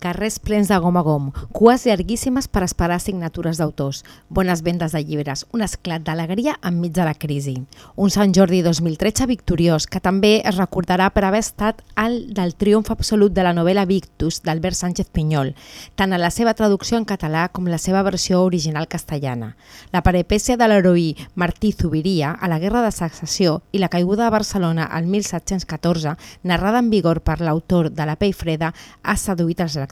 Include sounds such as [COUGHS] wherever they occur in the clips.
Carrers plens de gom a gom, cues llarguíssimes per esperar signatures d'autors, bones vendes de llibres, un esclat d'alegria enmig de la crisi. Un Sant Jordi 2013 victoriós, que també es recordarà per haver estat el del triomf absolut de la novel·la Victus d'Albert Sánchez Pinyol, tant en la seva traducció en català com la seva versió original castellana. La peripècia de l'heroí Martí Zubiria a la Guerra de Secessió i la caiguda de Barcelona al 1714, narrada en vigor per l'autor de La pell freda, ha seduït els lectors.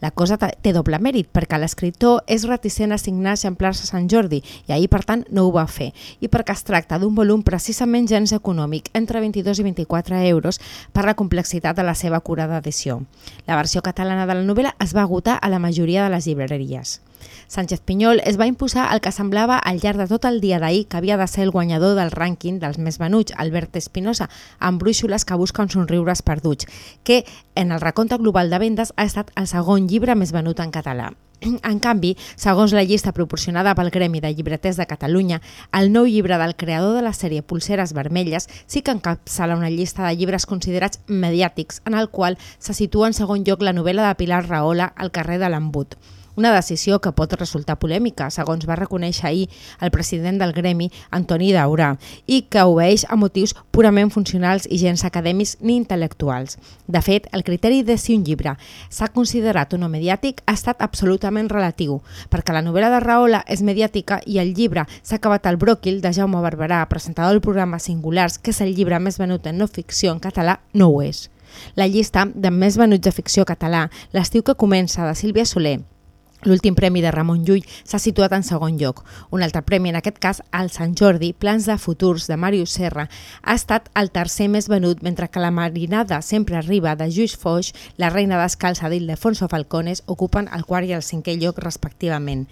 La cosa té doble mèrit perquè l'escriptor és reticent a signar exemplars a Sant Jordi i ahir, per tant, no ho va fer i perquè es tracta d'un volum precisament gens econòmic, entre 22 i 24 euros per la complexitat de la seva curada edició. La versió catalana de la novel·la es va agotar a la majoria de les llibreries. Sánchez Pinyol es va imposar el que semblava al llarg de tot el dia d'ahir que havia de ser el guanyador del rànquing dels més venuts, Albert Espinosa, amb brúixoles que busquen somriures perduts, que en el recompte global de vendes ha estat el segon llibre més venut en català. [CLEARS THROAT] En canvi, segons la llista proporcionada pel Gremi de Llibreters de Catalunya, el nou llibre del creador de la sèrie Pulseres Vermelles sí que encapçala una llista de llibres considerats mediàtics, en el qual se situa en segon lloc la novel·la de Pilar Rahola, El carrer de l'Embut. Una decisió que pot resultar polèmica, segons va reconèixer ahir el president del gremi, Antoni Daurà, i que obeeix a motius purament funcionals i gens acadèmics ni intel·lectuals. De fet, el criteri de si un llibre s'ha considerat o no mediàtic ha estat absolutament relatiu, perquè la novel·la de Rahola és mediàtica i el llibre s'ha acabat al bròquil de Jaume Barberà, presentador del programa Singulars, que és el llibre més venut en no ficció en català, no ho és. La llista de més venuts de ficció català, l'estiu que comença, de Sílvia Soler, L'últim premi de Ramon Llull s'ha situat en segon lloc. Un altre premi, en aquest cas, al Sant Jordi, Plans de futurs, de Màrius Serra, ha estat el tercer més venut, mentre que la Marinada sempre arriba, de Lluís Foix, La reina descalça d'Ildefonso Falcones, ocupen el quart i el cinquè lloc respectivament.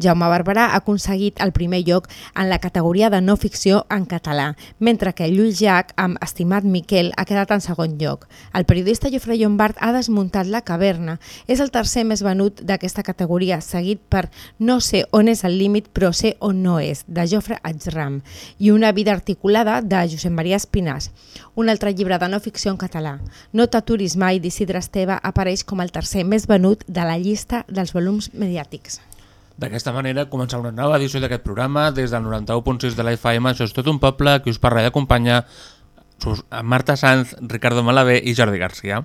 Jaume Barberà ha aconseguit el primer lloc en la categoria de no ficció en català, mentre que Lluís Llach, amb Estimat Miquel, ha quedat en segon lloc. El periodista Jofre Llombard ha desmuntat La caverna. És el tercer més venut d'aquesta categoria, seguit per No sé on és el límit, però sé on no és, de Jofre Ajram, i Una vida articulada, de Josep Maria Espinàs. Un altre llibre de no ficció en català, No t'aturis mai, d'Isidre Esteve, apareix com el tercer més venut de la llista dels volums mediàtics. D'aquesta manera comença una nova edició d'aquest programa des del 91.6 de la FM. Això és tot un poble que us parla i acompanya Marta Sanz, Ricardo Malavé i Jordi Garcia.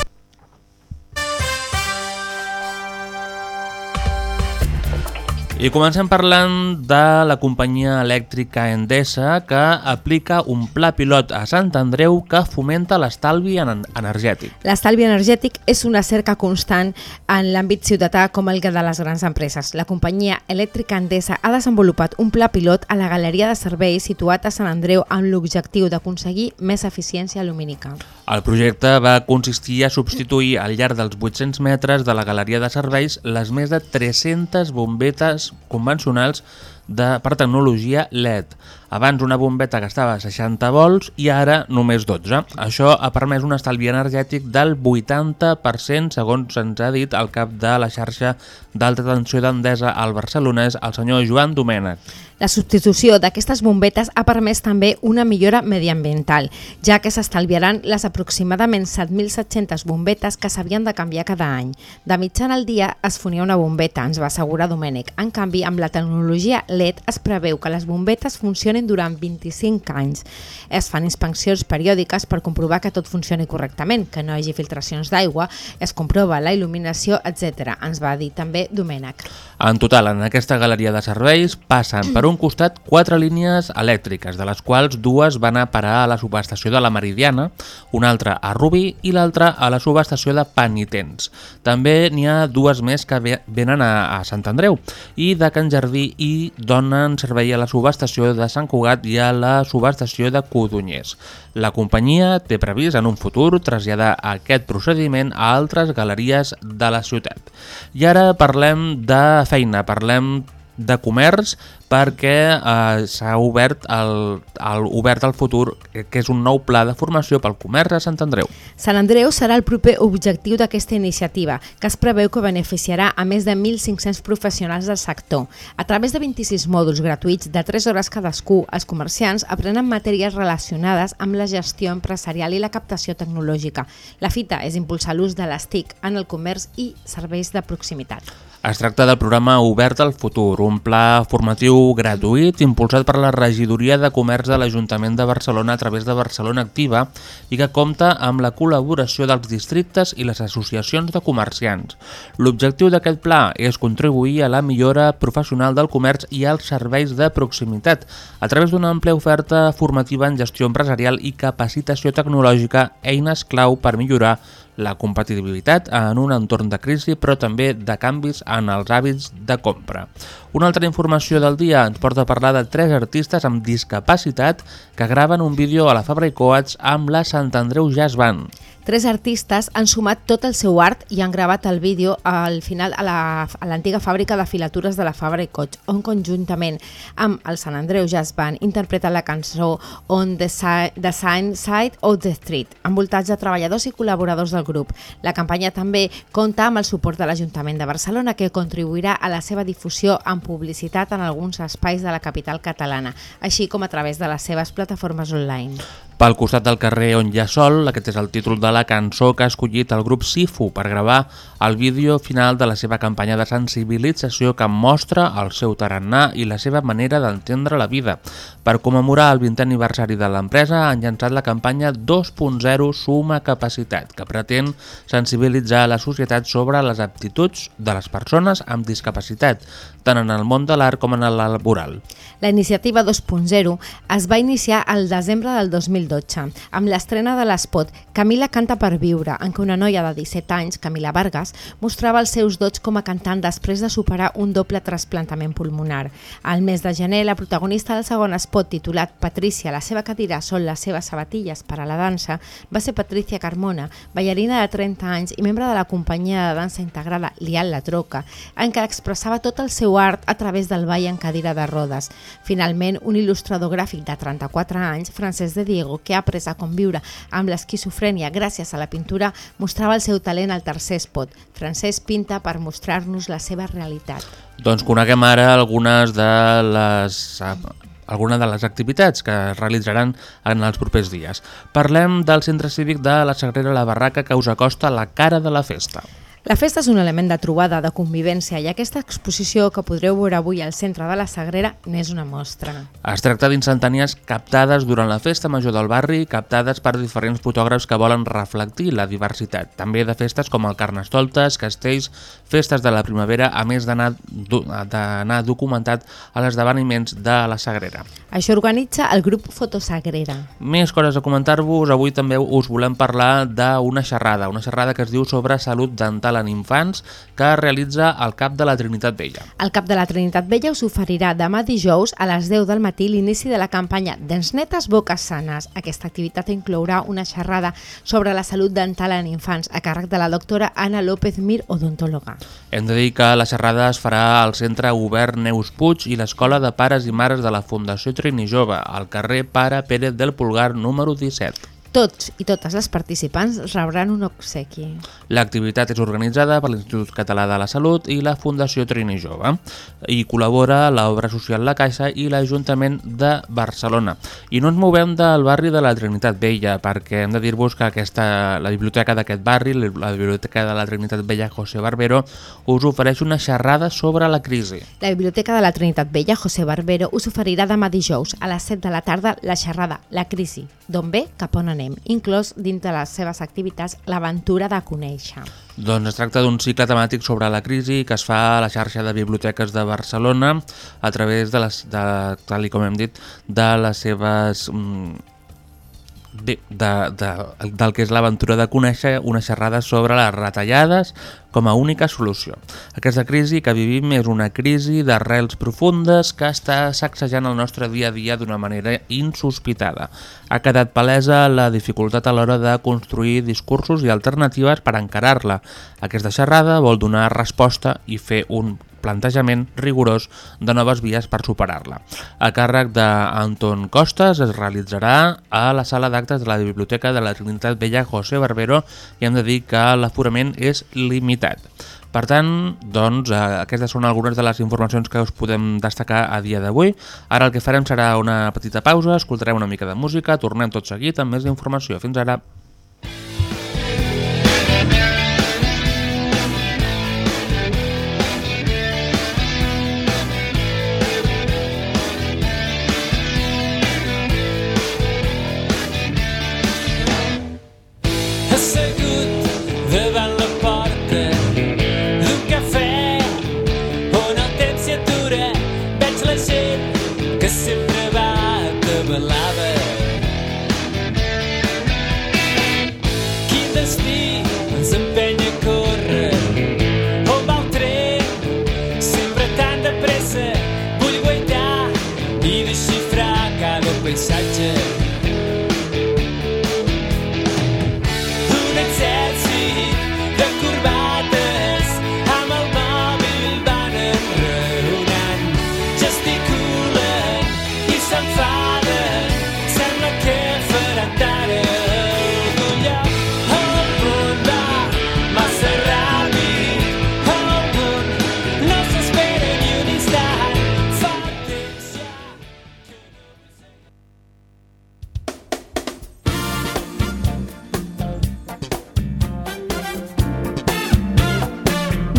I comencem parlant de la companyia elèctrica Endesa que aplica un pla pilot a Sant Andreu que fomenta l'estalvi en- energètic. L'estalvi energètic és una cerca constant en l'àmbit ciutadà com el que de les grans empreses. La companyia elèctrica Endesa ha desenvolupat un pla pilot a la galeria de serveis situat a Sant Andreu amb l'objectiu d'aconseguir més eficiència lumínica. El projecte va consistir a substituir al llarg dels 800 metres de la galeria de serveis les més de 300 bombetes convencionals de, per tecnologia LED. Abans una bombeta gastava 60 volts i ara només 12. Això ha permès un estalvi energètic del 80% segons se'ns ha dit el cap de la xarxa d'alta tensió d'Endesa al Barcelonès, el senyor Joan Domènech. La substitució d'aquestes bombetes ha permès també una millora mediambiental, ja que s'estalviaran les aproximadament 7.700 bombetes que s'havien de canviar cada any. De mitjana al dia es fonia una bombeta, ens va assegurar Domènec. En canvi, amb la tecnologia LED es preveu que les bombetes funcionin funcionament durant 25 anys. Es fan inspeccions periòdiques per comprovar que tot funcioni correctament, que no hi hagi filtracions d'aigua, es comprova la il·luminació, etc. Ens va dir també Domènec. En total, en aquesta galeria de serveis passen per un costat quatre línies elèctriques, de les quals dues van a parar a la subestació de la Meridiana, una altra a Rubí i l'altra a la subestació de Penitents. També n'hi ha dues més que ve- venen a Sant Andreu i de Can Jardí i donen servei a la subestació de Sant Cugat i a la subestació de Codonyers. La companyia té previst en un futur traslladar aquest procediment a altres galeries de la ciutat. I ara parlem de feina, parlem de comerç perquè eh, s'ha obert el, el, obert al futur eh, que és un nou pla de formació pel comerç a Sant Andreu. Sant Andreu serà el proper objectiu d'aquesta iniciativa, que es preveu que beneficiarà a més de 1.500 professionals del sector. A través de 26 mòduls gratuïts de 3 hores cadascú, els comerciants aprenen matèries relacionades amb la gestió empresarial i la captació tecnològica. La fita és impulsar l'ús de les TIC en el comerç i serveis de proximitat. Es tracta del programa Obert al Futur, un pla formatiu gratuït impulsat per la Regidoria de Comerç de l'Ajuntament de Barcelona a través de Barcelona Activa i que compta amb la col·laboració dels districtes i les associacions de comerciants. L'objectiu d'aquest pla és contribuir a la millora professional del comerç i als serveis de proximitat a través d'una àmplia oferta formativa en gestió empresarial i capacitació tecnològica, eines clau per millorar la competitivitat en un entorn de crisi però també de canvis en els hàbits de compra. Una altra informació del dia ens porta a parlar de tres artistes amb discapacitat que graven un vídeo a la Fabra i Coats amb la Sant Andreu Jazz Band. Tres artistes han sumat tot el seu art i han gravat el vídeo al final a la- l'antiga fàbrica de filatures de la Fabra i Coats, on conjuntament amb el Sant Andreu Jazz Band interpreten la cançó On the, si the Sign Side of the Street, envoltats de treballadors i col·laboradors del grup. La campanya també compta amb el suport de l'Ajuntament de Barcelona, que contribuirà a la seva difusió amb publicitat en alguns espais de la capital catalana, així com a través de les seves plataformes online. Pel costat del carrer on hi ha sol, aquest és el títol de la cançó que ha escollit el grup Sifu per gravar el vídeo final de la seva campanya de sensibilització que mostra el seu tarannà i la seva manera d'entendre la vida. Per commemorar el 20è aniversari de l'empresa han llançat la campanya 2.0 Suma Capacitat, que pretén sensibilitzar la societat sobre les aptituds de les persones amb discapacitat, tant en el món de l'art com en el laboral. La iniciativa 2.0 es va iniciar al desembre del 2012 amb l'estrena de l'espot Camila canta per viure, en què una noia de 17 anys, Camila Vargas, mostrava els seus dots com a cantant després de superar un doble trasplantament pulmonar. Al mes de gener, la protagonista del segon espot titulat Patrícia, la seva cadira són les seves sabatilles per a la dansa, va ser Patricia Carmona, ballarina de 30 anys i membre de la companyia de dansa integrada Lial La Troca, en què expressava tot el seu art a través del ball en cadira de rodes. Finalment, un il·lustrador gràfic de 34 anys, Francesc de Diego, que ha après a conviure amb l'esquizofrènia gràcies a la pintura, mostrava el seu talent al tercer spot. Francesc pinta per mostrar-nos la seva realitat. Doncs coneguem ara algunes de les alguna de les activitats que es realitzaran en els propers dies. Parlem del centre cívic de la Sagrera La Barraca que us acosta la cara de la festa. La festa és un element de trobada, de convivència, i aquesta exposició que podreu veure avui al centre de la Sagrera n'és una mostra. Es tracta d'instantànies captades durant la festa major del barri, captades per diferents fotògrafs que volen reflectir la diversitat. També de festes com el Carnestoltes, castells, festes de la primavera, a més d'anar do- d'anar documentat a l'esdeveniments de la Sagrera. Això organitza el grup Fotosagrera. Més coses a comentar-vos, avui també us volem parlar d'una xerrada, una xerrada que es diu sobre salut dental en infants que realitza el CAP de la Trinitat Vella. El cap de la Trinitat Vella us oferirà demà dijous a les 10 del matí l'inici de la campanya Dents netes, boques sanes. Aquesta activitat inclourà una xerrada sobre la salut dental en infants a càrrec de la doctora Anna López Mir, odontòloga. Hem de dir que la xerrada es farà al Centre Obert Neus Puig i l'Escola de Pares i Mares de la Fundació Trini Jove, al carrer Pare Pérez del Pulgar número 17. Tots i totes les participants rebran un obsequi. L'activitat és organitzada per l'Institut Català de la Salut i la Fundació Trini Jove. Hi col·labora l'Obra Social La Caixa i l'Ajuntament de Barcelona. I no ens movem del barri de la Trinitat Vella, perquè hem de dir-vos que aquesta, la biblioteca d'aquest barri, la biblioteca de la Trinitat Vella José Barbero, us ofereix una xerrada sobre la crisi. La Biblioteca de la Trinitat Vella José Barbero us oferirà demà dijous a les 7 de la tarda la xerrada La crisi, d'on ve cap on anem, inclòs dins de les seves activitats l'aventura de conèixer. Doncs es tracta d'un cicle temàtic sobre la crisi que es fa a la xarxa de biblioteques de Barcelona a través de, les, de tal com hem dit, de les seves mm, Bé, de, de, del que és l'aventura de conèixer una xerrada sobre les retallades com a única solució. Aquesta crisi que vivim és una crisi d'arrels profundes que està sacsejant el nostre dia a dia d'una manera insospitada. Ha quedat palesa la dificultat a l'hora de construir discursos i alternatives per encarar-la. Aquesta xerrada vol donar resposta i fer un plantejament rigorós de noves vies per superar-la. A càrrec d'Anton Costas es realitzarà a la sala d'actes de la Biblioteca de la Trinitat Vella José Barbero i hem de dir que l'aforament és limitat. Per tant, doncs, eh, aquestes són algunes de les informacions que us podem destacar a dia d'avui. Ara el que farem serà una petita pausa, escoltarem una mica de música, tornem tot seguit amb més informació. Fins ara.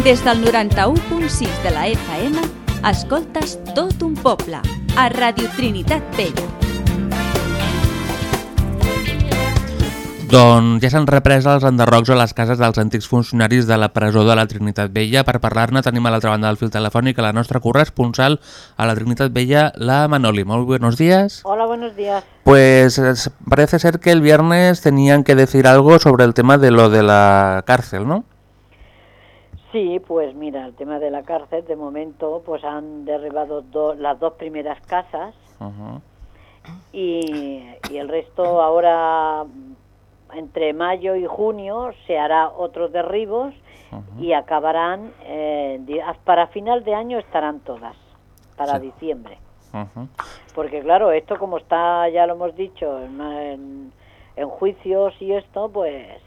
Des del 91.6 de la FM, escoltes tot un poble, a Radio Trinitat Vella. Doncs ja s'han reprès els enderrocs a les cases dels antics funcionaris de la presó de la Trinitat Vella. Per parlar-ne tenim a l'altra banda del fil telefònic a la nostra corresponsal a la Trinitat Vella, la Manoli. Molt buenos días. Hola, buenos días. Pues es- parece ser que el viernes tenían que decir algo sobre el tema de lo de la cárcel, ¿no? Sí, pues mira, el tema de la cárcel, de momento, pues han derribado do- las dos primeras casas y, y el resto ahora, entre mayo y junio, se hará otros derribos y acabarán, eh, para final de año estarán todas, para Sí. diciembre. Porque claro, esto como está, ya lo hemos dicho, en, en- en juicios y esto, pues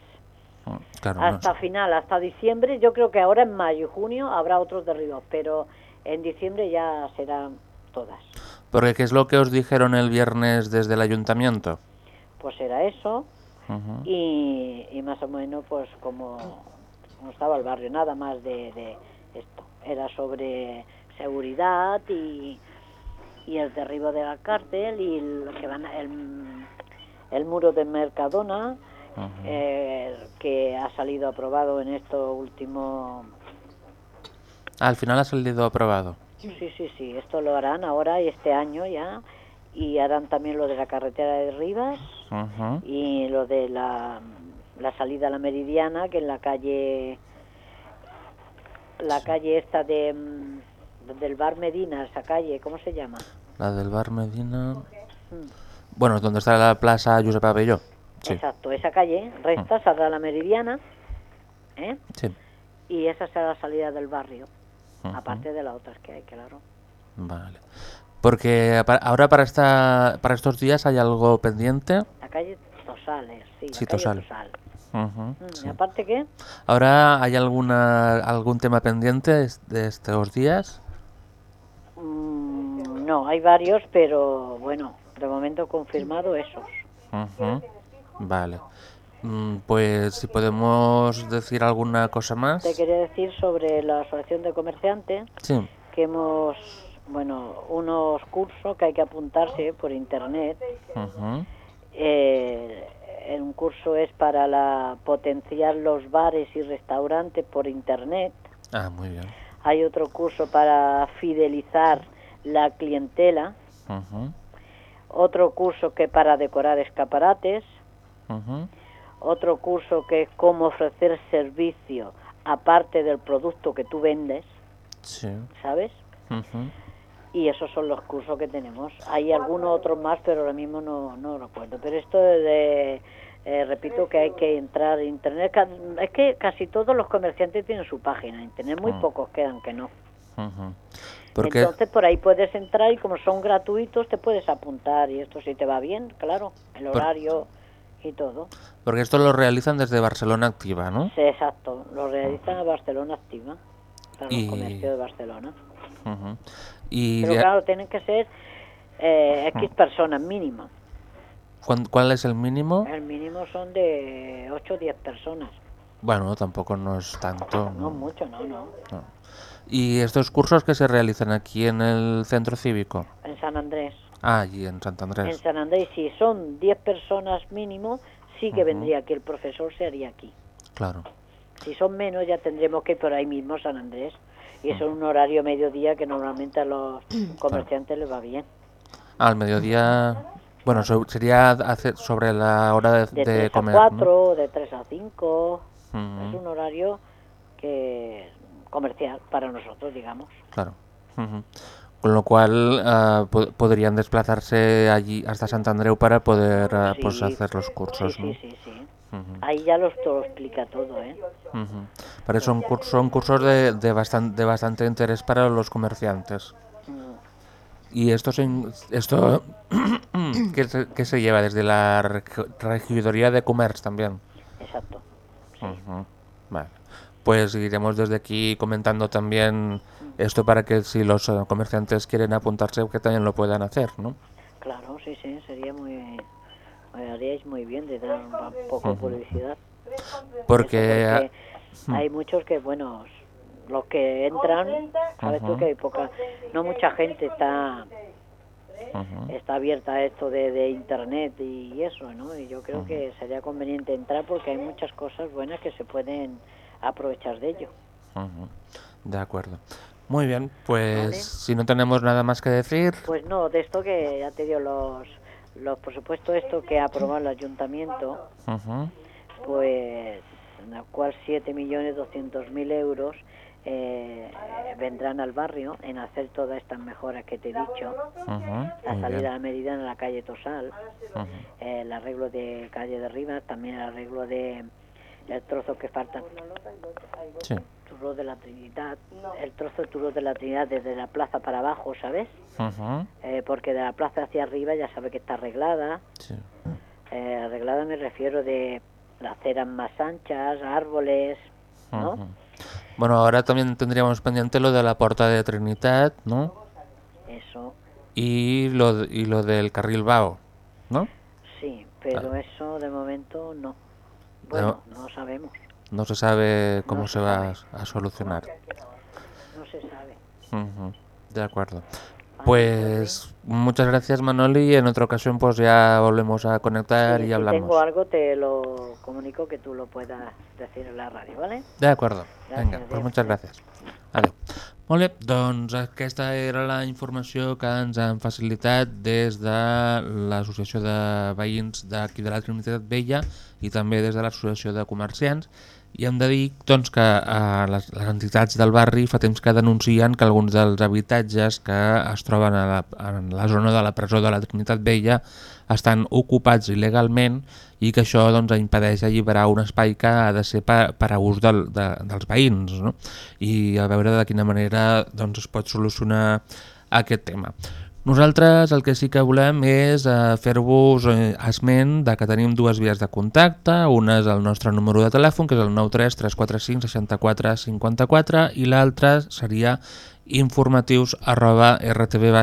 No hasta final, hasta diciembre. Yo creo que ahora en mayo y junio habrá otros derribos, pero en diciembre ya serán todas. Porque ¿qué es lo que os dijeron el viernes desde el ayuntamiento? Pues era eso y, y más o menos pues como, como estaba el barrio, nada más de, de esto. Era sobre seguridad y, y el derribo de la cárcel y el, que van, el, el muro de Mercadona Eh, que ha salido aprobado en esto último Ah, al final ha salido aprobado. Sí, sí, sí, esto lo harán ahora y este año ya. Y harán también lo de la carretera de Rivas y lo de la, la salida a la Meridiana, que en la calle, la calle esta de, mm, del bar Medina, esa calle, ¿cómo se llama? La del bar Medina... Bueno, donde está la plaza Josep Abelló. Sí, Exacto, esa calle recta saldrá a la Meridiana, ¿eh? sí. Y esa será la salida del barrio, aparte de las otras que hay, claro. Vale. Porque ahora para esta para estos días hay algo pendiente. La calle 2. Tosales, sí, la Sí, calle Tosal. Tosal. Ujú, Mm, sí. ¿y aparte qué? Ahora, ¿hay alguna algún tema pendiente de estos días? Mm, no, hay varios, pero bueno, de momento confirmado esos. Ujú, Vale. Mm, Pues si podemos decir alguna cosa más. Te quería decir sobre la Asociación de Comerciantes Sí. que hemos, bueno, unos cursos que hay que apuntarse por internet. ujú, Eh, un curso es para la, potenciar los bares y restaurantes por internet. Ah, muy bien. Hay otro curso para fidelizar la clientela. Otro curso que para decorar escaparates. Otro curso que es cómo ofrecer servicio aparte del producto que tú vendes, Sí. ¿sabes? Y esos son los cursos que tenemos. Hay algunos otros más, pero ahora mismo no, no recuerdo. Pero esto de, eh, repito que hay que entrar en internet. Es que casi todos los comerciantes tienen su página en internet, muy Mm. pocos quedan que no. Porque Entonces por ahí puedes entrar y como son gratuitos te puedes apuntar y esto si te va bien, claro, el Por- horario y todo. porque esto lo realizan desde Barcelona Activa, ¿no? Sí, exacto, lo realizan a Barcelona Activa, para Y- los comercios de Barcelona. Ujú. Y Pero de- claro, tienen que ser eh, X personas mínimo. ¿cuán- ¿cuál es el mínimo? El mínimo son de 8 o 10 personas. Bueno, tampoco no es tanto. No ¿no? mucho, no, no. No. ¿Y estos cursos que se realizan aquí en el centro cívico? En San Andrés. Ah, allí en Sant En. San Andrés, si son 10 personas mínimo, sí que vendría aquí, el profesor se haría aquí. Claro. Si son menos, ya tendremos que ir por ahí mismo San Andrés. Y eso es un horario mediodía que normalmente a los [CLEARS THROAT] comerciantes les va bien. Al mediodía. Bueno, so- sería hacer sobre la hora de, De, de 3 comer. a ¿no? 4, de 3 a 5. Ujú, Es un horario que comercial para nosotros, digamos. Claro. Con lo cual po- podrían desplazarse allí hasta Sant Andreu para poder ah, Sí, pues hacer los cursos. Sí, ¿no? sí, sí, sí. Ujú, Ahí ya los, te lo explica todo, ¿eh? ujú. Pero son, son cursos de, de, bastan- de bastante interés para los comerciantes. Mm. ¿Y esto se, esto [COUGHS] ¿qué, se, qué se lleva desde la reg- regidoría de comercio también? Exacto. Vale. Pues iremos desde aquí comentando también esto para que si los eh, comerciantes quieren apuntarse que también lo puedan hacer, ¿no? Claro, sí, sí, sería muy... me haríais muy bien de dar un poco de publicidad. Porque, hay muchos que, bueno, los que entran, sabes tú Ujú. que hay poca... No mucha gente está está abierta a esto de, de internet y eso, ¿no? Y yo creo que sería conveniente entrar porque hay muchas cosas buenas que se pueden aprovechar de ello. De acuerdo. Muy bien, pues Vale. si no tenemos nada más que decir, Pues no, de esto que ya te dio los, los por supuesto esto que ha aprobado el ayuntamiento, pues en el cual 7.200.000 euros eh, vendrán al barrio en hacer todas estas mejoras que te he dicho, la salida bien, a la medida en la calle Tosal, eh, el arreglo de calle de Rivas, también el arreglo de el trozo que falta, sí, Turro de la Trinidad, el trozo de Turro de la Trinidad desde la plaza para abajo, ¿sabes? Eh, porque de la plaza hacia arriba ya sabe que está arreglada. sí, Eh, arreglada me refiero de las aceras más anchas, árboles, ¿no? Bueno, ahora también tendríamos pendiente lo de la puerta de Trinidad, ¿no? Eso, Y lo, y lo del carril Bao, ¿no? sí, pero Ah. eso de momento no. Bueno, no sabemos, No se sabe cómo No se se va a, solucionar. no se sabe. Ujú, De acuerdo. Pues muchas gracias Manoli y en otra ocasión pues ya volvemos a conectar Sí, y si hablamos. tengo algo te lo comunico que tú lo puedas decir en la radio, ¿vale? De acuerdo. Gràcies, Vinga, pues muchas gràcies. Adéu. Molt bé, doncs aquesta era la informació que ens han facilitat des de l'Associació de Veïns d'aquí de la Trinitat Vella i també des de l'Associació de Comerciants i hem de dir doncs, que eh, les, les entitats del barri fa temps que denuncien que alguns dels habitatges que es troben a la, en la zona de la presó de la Trinitat Vella estan ocupats il·legalment i que això doncs, impedeix alliberar un espai que ha de ser per, per a ús del, de, dels veïns no? i a veure de quina manera doncs, es pot solucionar aquest tema. Nosaltres el que sí que volem és eh, fer-vos eh, esment de que tenim dues vies de contacte. Una és el nostre número de telèfon, que és el 93 345 64 54, i l'altra seria informatius arroba rtv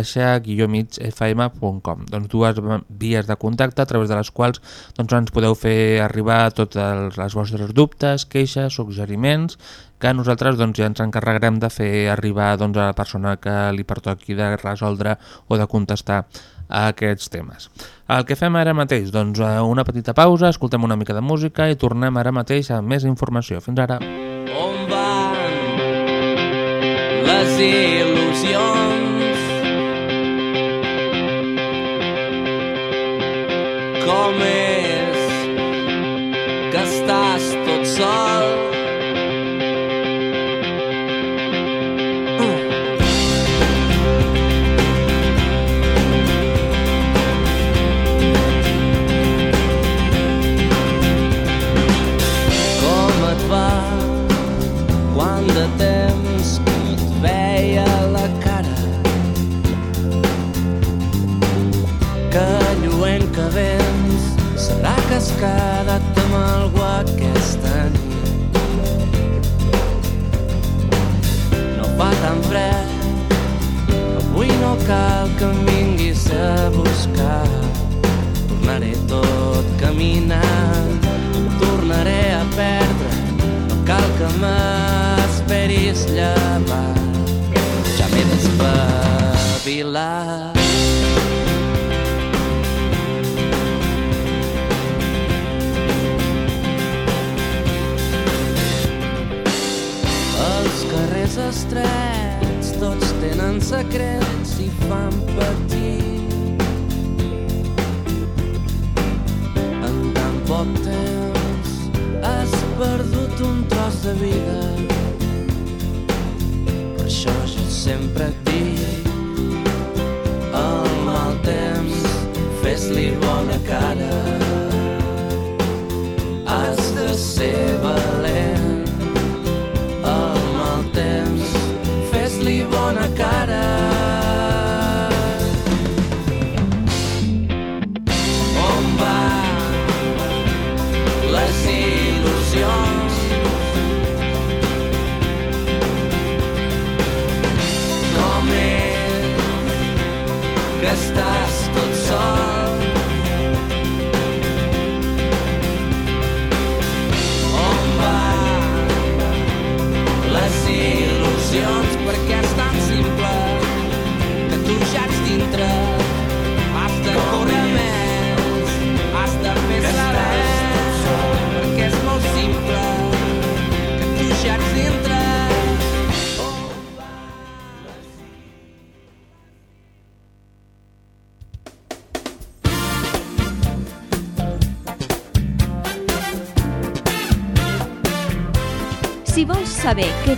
fm.com doncs dues vies de contacte a través de les quals doncs, ens podeu fer arribar tots els, els vostres dubtes, queixes, suggeriments que nosaltres doncs, ja ens encarregarem de fer arribar doncs, a la persona que li pertoqui de resoldre o de contestar a aquests temes. El que fem ara mateix? Doncs una petita pausa, escoltem una mica de música i tornem ara mateix amb més informació. Fins ara. On van les il·lusions? Com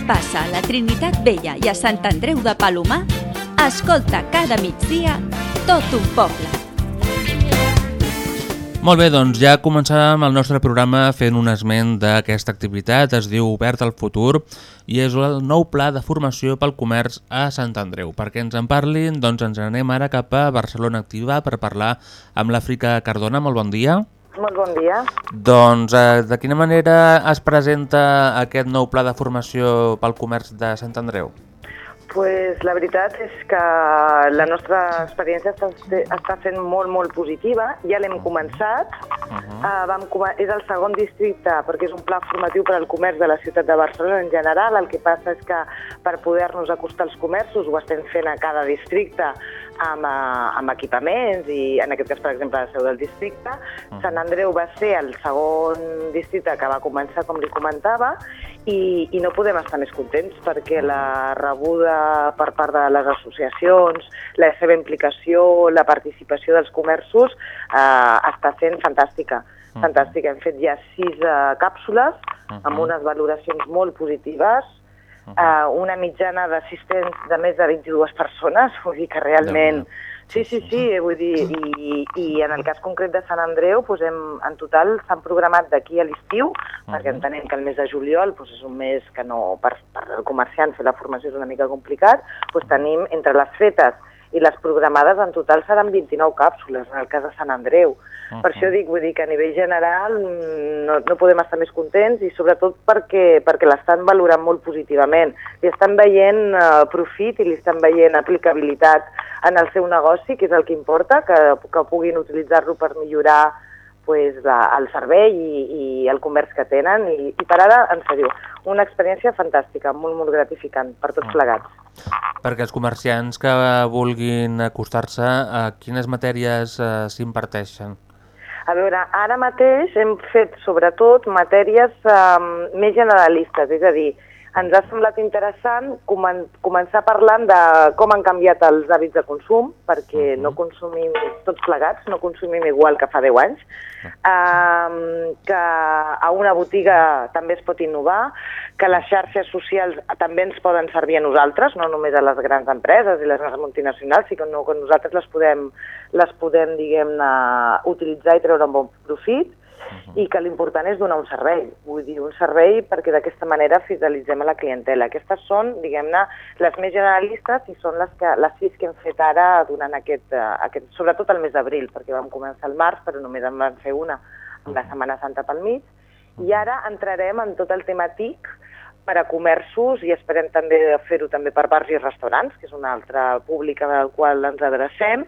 passa a la Trinitat Vella i a Sant Andreu de Palomar, escolta cada migdia tot un poble. Molt bé, doncs ja començàvem el nostre programa fent un esment d'aquesta activitat, es diu Obert al Futur i és el nou pla de formació pel comerç a Sant Andreu. Perquè ens en parlin, doncs ens anem ara cap a Barcelona Activa per parlar amb l'Àfrica Cardona. Molt bon dia. Molt bon dia. Doncs eh, de quina manera es presenta aquest nou pla de formació pel comerç de Sant Andreu? pues la veritat és que la nostra experiència està, està sent molt, molt positiva. Ja l'hem començat. Uh -huh. uh, vam, coma- és el segon districte perquè és un pla formatiu per al comerç de la ciutat de Barcelona en general. El que passa és que per poder-nos acostar als comerços ho estem fent a cada districte amb, uh, amb equipaments i en aquest cas, per exemple, la seu del districte. Uh -huh. Sant Andreu va ser el segon districte que va començar, com li comentava, i, i no podem estar més contents perquè la rebuda per part de les associacions, la seva implicació, la participació dels comerços eh, està sent fantàstica. Fantàstica. Hem fet ja sis eh, càpsules amb unes valoracions molt positives, eh, una mitjana d'assistents de més de 22 persones, vull dir que realment... Sí, sí, sí, vull dir, i, i en el cas concret de Sant Andreu, doncs hem, en total s'han programat d'aquí a l'estiu, perquè entenem que el mes de juliol doncs és un mes que no, per, per el comerciant fer la formació és una mica complicat, doncs tenim entre les fetes i les programades en total seran 29 càpsules, en el cas de Sant Andreu. Uh -huh. Per això dic, vull dir que a nivell general mm, no, no podem estar més contents i sobretot perquè, perquè l'estan valorant molt positivament. Li estan veient eh, profit i li estan veient aplicabilitat en el seu negoci, que és el que importa, que, que puguin utilitzar-lo per millorar pues, la, el servei i, i el comerç que tenen i, i per ara, en sèrio, una experiència fantàstica, molt, molt gratificant per tots plegats. Perquè els comerciants que vulguin acostar-se, a quines matèries eh, s'imparteixen? A veure, ara mateix hem fet sobretot matèries um, més generalistes, és a dir, ens ha semblat interessant comen començar parlant de com han canviat els hàbits de consum, perquè no consumim tots plegats, no consumim igual que fa 10 anys, um, que a una botiga també es pot innovar, que les xarxes socials també ens poden servir a nosaltres, no només a les grans empreses i les grans multinacionals, sinó que nosaltres les podem, les podem diguem-ne, utilitzar i treure un bon profit, i que l'important és donar un servei. Vull dir, un servei perquè d'aquesta manera fidelitzem a la clientela. Aquestes són, diguem-ne, les més generalistes i són les, que, les sis que hem fet ara durant aquest, uh, aquest sobretot el mes d'abril, perquè vam començar el març, però només en vam fer una amb la Setmana Santa pel mig. I ara entrarem en tot el tema TIC, per a comerços i esperem també fer-ho també per bars i restaurants, que és una altra pública del qual ens adrecem.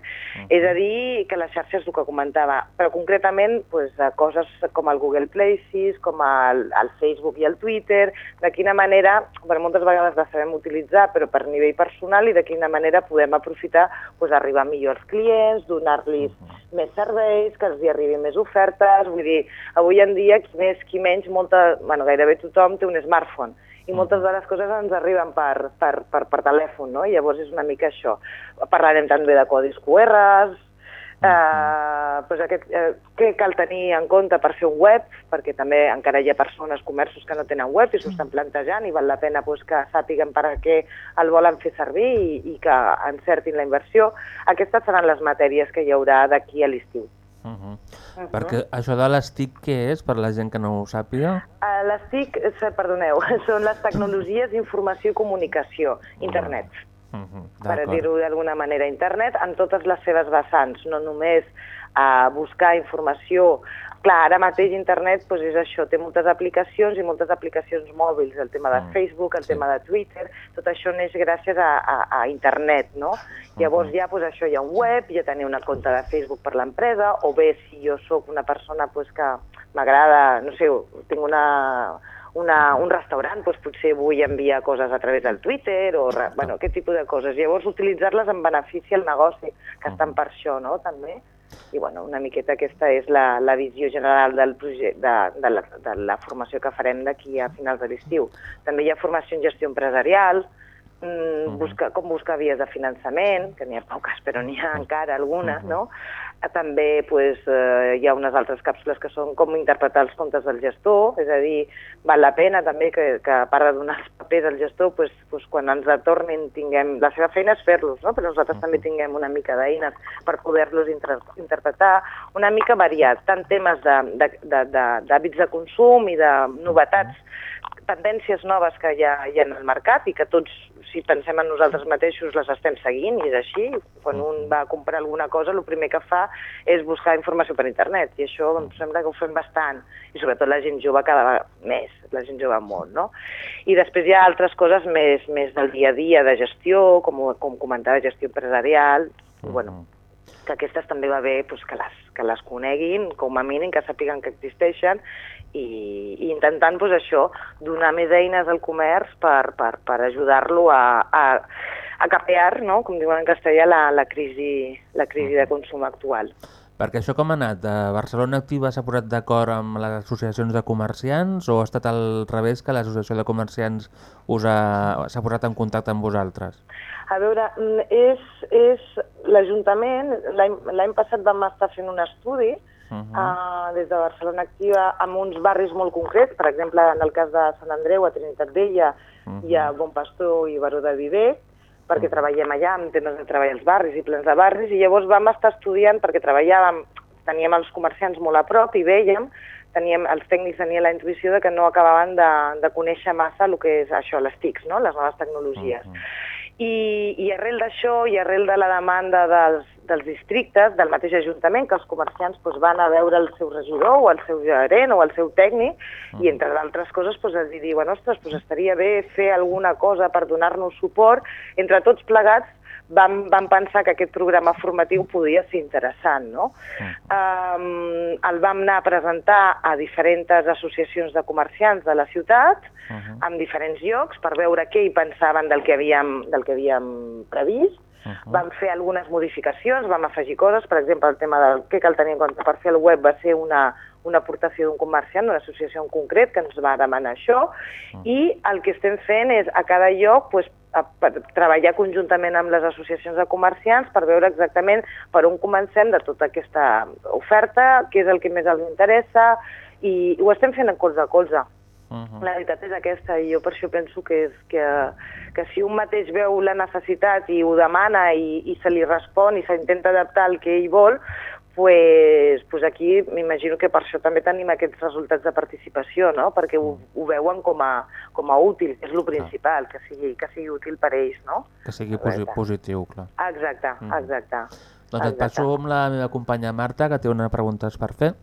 És a dir, que les xarxes, el que comentava, però concretament pues, coses com el Google Places, com el, el Facebook i el Twitter, de quina manera, bueno, moltes vegades les sabem utilitzar, però per nivell personal i de quina manera podem aprofitar pues, arribar millor als clients, donar-los més serveis, que els hi arribin més ofertes, vull dir, avui en dia qui més, qui menys, molta, bueno, gairebé tothom té un smartphone i moltes de les coses ens arriben per, per, per, per telèfon, no? I llavors és una mica això. Parlarem també de codis QRs, eh, pues aquest, eh, què cal tenir en compte per fer un web, perquè també encara hi ha persones, comerços que no tenen web i s'ho estan plantejant i val la pena pues, que sàpiguen per a què el volen fer servir i, i que encertin la inversió. Aquestes seran les matèries que hi haurà d'aquí a l'estiu. Uh -huh. Perquè això de les TIC què és, per la gent que no ho sàpiga? Uh, les TIC, eh, perdoneu, [LAUGHS] són les tecnologies d'informació i comunicació, internet. Uh -huh. per D'acord. dir-ho d'alguna manera, internet en totes les seves vessants, no només a buscar informació. Clar, ara mateix internet doncs és això, té moltes aplicacions i moltes aplicacions mòbils, el tema de Mm, Facebook, el sí. tema de Twitter, tot això neix gràcies a, a, a internet, no? Llavors ja doncs, això hi ha un web, ja teniu una compte de Facebook per l'empresa, o bé si jo sóc una persona doncs, que m'agrada, no sé, tinc una, una, un restaurant, doncs potser vull enviar coses a través del Twitter o re- bueno, aquest tipus de coses. Llavors utilitzar-les en benefici al negoci, que estan per això, no?, també. I bueno, una miqueta aquesta és la, la visió general del projecte, de, de, la, de la formació que farem d'aquí a finals de l'estiu. També hi ha formació en gestió empresarial, mm, buscar, com buscar vies de finançament, que n'hi ha poques, però n'hi ha encara algunes, no? Eh, També pues, eh, hi ha unes altres càpsules que són com interpretar els comptes del gestor, és a dir, val la pena també que, que a part de donar els papers al gestor, pues, pues, quan ens retornin tinguem... La seva feina és fer-los, no? però nosaltres també tinguem una mica d'eines per poder-los inter interpretar, una mica variat, tant temes d'hàbits de, de, de, d'hàbits de consum i de novetats tendències noves que hi ha, hi ha en el mercat i que tots, si pensem en nosaltres mateixos, les estem seguint i és així. Quan un va a comprar alguna cosa, el primer que fa és buscar informació per internet i això em sembla que ho fem bastant i sobretot la gent jove cada vegada més, la gent jove molt, no? I després hi ha altres coses més, més del dia a dia de gestió, com, com comentava, gestió empresarial, i, bueno, que aquestes també va bé doncs, que, les, que les coneguin, com a mínim, que sàpiguen que existeixen i, i intentant doncs, això, donar més eines al comerç per, per, per ajudar-lo a, a, a capear, no? com diuen en castellà, la, la, crisi, la crisi de consum actual. Perquè això com ha anat? Eh, Barcelona Activa s'ha posat d'acord amb les associacions de comerciants o ha estat al revés que l'associació de comerciants s'ha posat en contacte amb vosaltres? A veure, mm, és, és l'Ajuntament, l'any passat vam estar fent un estudi Uh -huh. uh, des de Barcelona Activa amb uns barris molt concrets, per exemple, en el cas de Sant Andreu, a Trinitat Vella, hi ha Bon Pastor i Baró de Viver, perquè treballem allà amb temes de treball als barris i plens de barris, i llavors vam estar estudiant, perquè treballàvem, teníem els comerciants molt a prop i veiem, teníem, els tècnics tenien la intuïció de que no acabaven de, de conèixer massa el que és això, les TICs, no? les noves tecnologies. I, i arrel d'això i arrel de la demanda dels, dels districtes, del mateix Ajuntament, que els comerciants doncs, van a veure el seu regidor o el seu gerent o el seu tècnic i, entre d'altres coses, doncs, es diuen ostres, doncs, estaria bé fer alguna cosa per donar-nos suport. Entre tots plegats vam, vam pensar que aquest programa formatiu podia ser interessant. No? Um, el vam anar a presentar a diferents associacions de comerciants de la ciutat, uh -huh. en diferents llocs, per veure què hi pensaven del que havíem, del que havíem previst. Uh -huh. Vam fer algunes modificacions, vam afegir coses, per exemple, el tema del què cal tenir en compte per fer el web va ser una, una aportació d'un comerciant, d'una associació en concret, que ens va demanar això, i el que estem fent és a cada lloc pues, a, per treballar conjuntament amb les associacions de comerciants per veure exactament per on comencem de tota aquesta oferta, què és el que més els interessa, i ho estem fent en colze a colze. Uh La veritat és aquesta i jo per això penso que, és que, que si un mateix veu la necessitat i ho demana i, i se li respon i s'intenta adaptar al que ell vol, pues, pues aquí m'imagino que per això també tenim aquests resultats de participació, no? perquè ho, ho veuen com a, com a útil, que és el principal, que sigui, que sigui útil per ells. No? Que sigui posi positiu, clar. Exacte, Mhm. exacte. Doncs et passo amb la meva companya Marta, que té una pregunta per fer.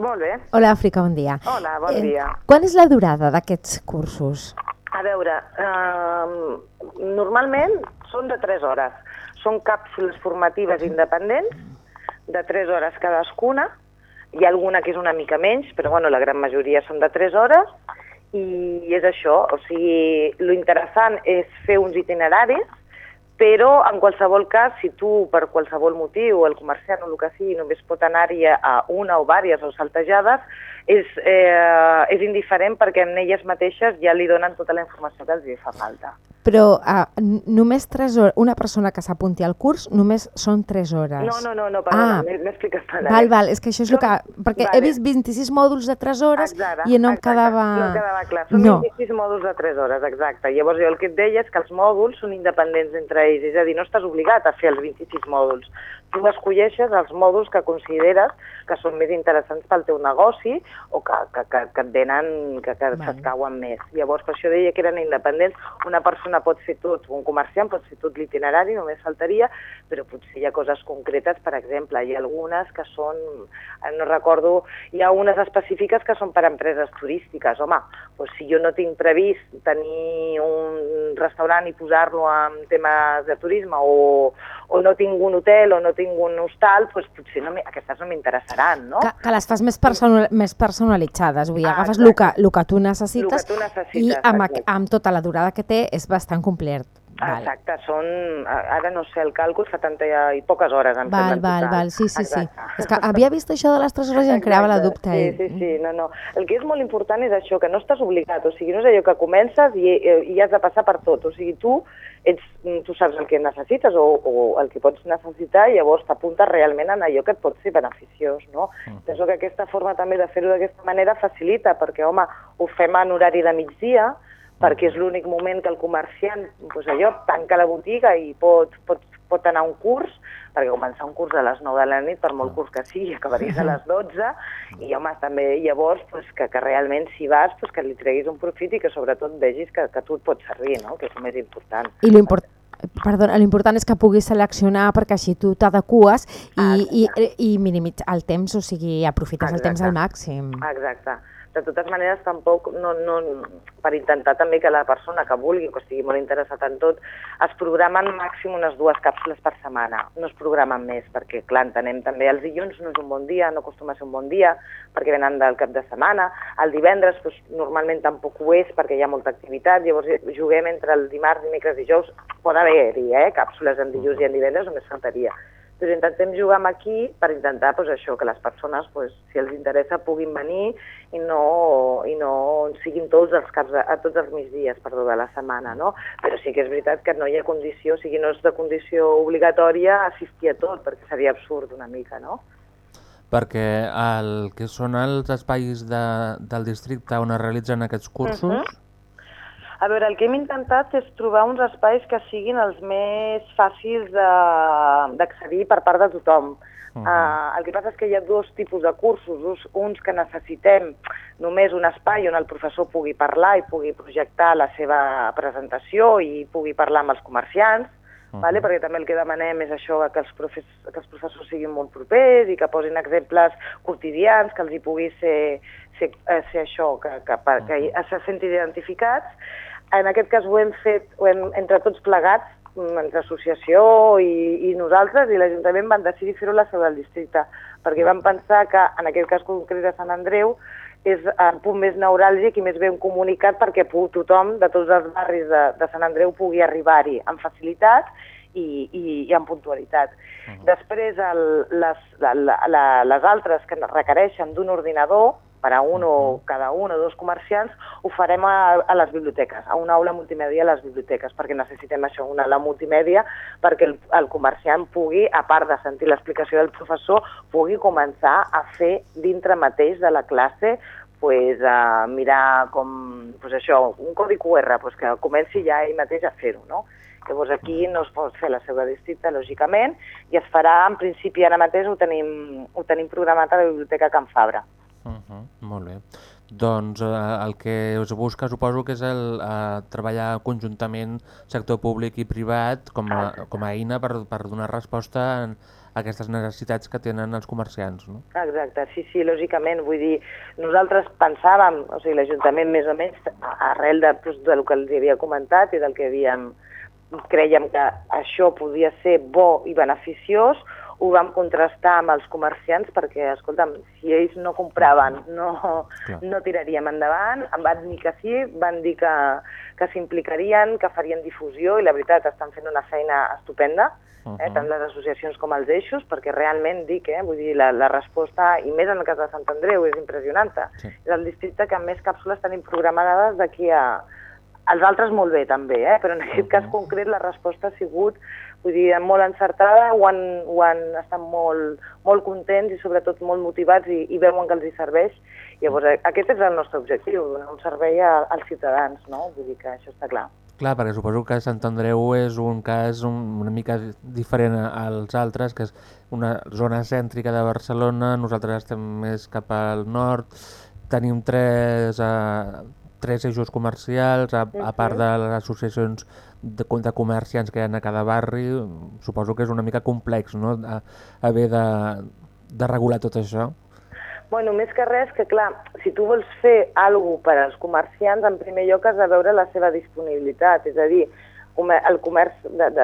Molt bé. Hola, Àfrica, bon dia. Hola, bon dia. Quan és la durada d'aquests cursos? A veure, eh, normalment són de 3 hores. Són càpsules formatives independents, de 3 hores cadascuna. Hi ha alguna que és una mica menys, però bueno, la gran majoria són de 3 hores. I és això, o sigui, lo interessant és fer uns itineraris, però en qualsevol cas, si tu per qualsevol motiu, el comerciant o el que sigui, només pot anar-hi a una o vàries o saltejades, és, eh, és indiferent perquè en elles mateixes ja li donen tota la informació que els hi fa falta. Però uh, només 3 hores, una persona que s'apunti al curs, només són 3 hores. No, no, no, no perdona, Ah. m'he explicat malament. Val, val, és que això és el que... Perquè vale. he vist 26 mòduls de 3 hores Exacte, i no em exacte, quedava... No quedava clar. Són No. 26 mòduls de 3 hores, exacte. Llavors jo el que et deia és que els mòduls són independents entre ells, és a dir, no estàs obligat a fer els 26 mòduls. Tu escolleixes els mòduls que consideres que són més interessants pel teu negoci o que, que, que, que et venen, que, que Vale. s'escauen més. Llavors, per això deia que eren independents. Una persona pot fer tot, un comerciant pot fer tot l'itinerari, només faltaria, però potser hi ha coses concretes, per exemple, hi ha algunes que són, eh, no recordo, hi ha unes específiques que són per a empreses turístiques. Home, doncs si jo no tinc previst tenir un restaurant i posar-lo en temes de turisme o, o no tinc un hotel o no tinc un hostal, doncs potser no, aquestes no m'interessaran, no? Que, que les fas més, personal, més personalitzades, vull dir, Ah, agafes el que, el que tu necessites, que tu necessites, i amb, exacte. amb tota la durada que té és bastant complet. Val. Exacte, són, ara no sé el càlcul, 70 i poques hores em Val, val, total. val, sí, sí, sí. És que havia vist això de les 3 hores i em creava la dubte. Sí, i- sí, sí, no, no. El que és molt important és això, que no estàs obligat, o sigui, no és allò que comences i, eh, i has de passar per tot, o sigui, tu ets, tu saps el que necessites o, o el que pots necessitar i llavors t'apuntes realment en allò que et pot ser beneficiós, no? Penso que aquesta forma també de fer-ho d'aquesta manera facilita, perquè, home, ho fem en horari de migdia, perquè és l'únic moment que el comerciant doncs allò, tanca la botiga i pot, pot, pot anar a un curs, perquè començar un curs a les 9 de la nit, per molt curs que sigui, acabaries a les 12, [LAUGHS] i home, també llavors pues, que, que realment si vas pues, que li treguis un profit i que sobretot vegis que, que tu et pots servir, no? que és el més important. I l'import... Perdona, l'important és que puguis seleccionar perquè així tu t'adecues i, i, i minimitz el temps, o sigui, aprofites el temps al màxim. Exacte. De totes maneres, tampoc, no, no, per intentar també que la persona que vulgui, que estigui molt interessat en tot, es programen màxim unes dues càpsules per setmana. No es programen més, perquè, clar, entenem també els dilluns no és un bon dia, no acostuma a ser un bon dia, perquè venen del cap de setmana. El divendres, doncs, normalment tampoc ho és, perquè hi ha molta activitat, llavors juguem entre el dimarts, dimecres i dijous. Pot haver-hi eh, càpsules en dilluns i en divendres, només faltaria però intentem jugar amb aquí per intentar pues, això que les persones, pues, si els interessa, puguin venir i no, i no siguin tots els caps de, a tots els migdies perdó, de la setmana, no? Però sí que és veritat que no hi ha condició, o sigui, no és de condició obligatòria assistir a tot, perquè seria absurd una mica, no? Perquè el que són els espais de, del districte on es realitzen aquests cursos, Mhm. A veure, el que hem intentat és trobar uns espais que siguin els més fàcils de- d'accedir per part de tothom. Uh, el que passa és que hi ha dos tipus de cursos, uns, uns que necessitem només un espai on el professor pugui parlar i pugui projectar la seva presentació i pugui parlar amb els comerciants, Mhm. vale? perquè també el que demanem és això, que els, profes que els professors siguin molt propers i que posin exemples quotidians, que els hi pugui ser, ser, eh, ser això, que, que, per- que se sentin identificats. En aquest cas ho hem fet ho hem, entre tots plegats, mm, entre associació i, i nosaltres, i l'Ajuntament van decidir fer-ho a la seu del districte, perquè vam pensar que en aquest cas concret de Sant Andreu és el punt més neuràlgic i més ben comunicat perquè tothom de tots els barris de, de Sant Andreu pugui arribar-hi amb facilitat i, i, i amb puntualitat. Després, el, les, la, la, les altres que requereixen d'un ordinador, per a un o cada un o dos comerciants, ho farem a, a les biblioteques, a una aula multimèdia a les biblioteques, perquè necessitem això, una aula multimèdia, perquè el, el comerciant pugui, a part de sentir l'explicació del professor, pugui començar a fer dintre mateix de la classe pues, a mirar com, pues això, un codi QR, pues, que comenci ja ell mateix a fer-ho, no? Llavors aquí no es pot fer la seu de districte, lògicament, i es farà, en principi, ara mateix ho tenim, ho tenim programat a la Biblioteca Can Fabra. Uh -huh, molt bé. Doncs eh, el que us busca suposo que és el, eh, treballar conjuntament sector públic i privat com a, com a eina per, per donar resposta a aquestes necessitats que tenen els comerciants. No? Exacte, sí, sí, lògicament, vull dir, nosaltres pensàvem, o sigui, l'Ajuntament més o menys, arrel de, del que els havia comentat i del que havíem, creiem que això podia ser bo i beneficiós, ho vam contrastar amb els comerciants perquè, escolta'm, si ells no compraven, no, Clar. no tiraríem endavant, em van dir que sí, van dir que, que s'implicarien, que farien difusió i la veritat estan fent una feina estupenda, eh, tant les associacions com els eixos, perquè realment dic, eh, vull dir, la, la resposta, i més en el cas de Sant Andreu, és impressionant. Sí. És el districte que més càpsules tenim programades d'aquí a... Els altres molt bé, també, eh? però en aquest cas concret la resposta ha sigut vull dir, molt encertada, ho han, ho han estat molt, molt contents i sobretot molt motivats i, i veuen que els hi serveix. Llavors, eh, aquest és el nostre objectiu, donar un servei a, als ciutadans, no? Vull dir que això està clar. Clar, perquè suposo que Sant Andreu és un cas un, una mica diferent als altres, que és una zona cèntrica de Barcelona, nosaltres estem més cap al nord, tenim tres, uh, tres eixos comercials, a, a part de les associacions de, de comerciants que hi ha a cada barri, suposo que és una mica complex, no?, a, haver de, de regular tot això. Bueno, més que res, que clar, si tu vols fer alguna cosa per als comerciants, en primer lloc has de veure la seva disponibilitat, és a dir, el comerç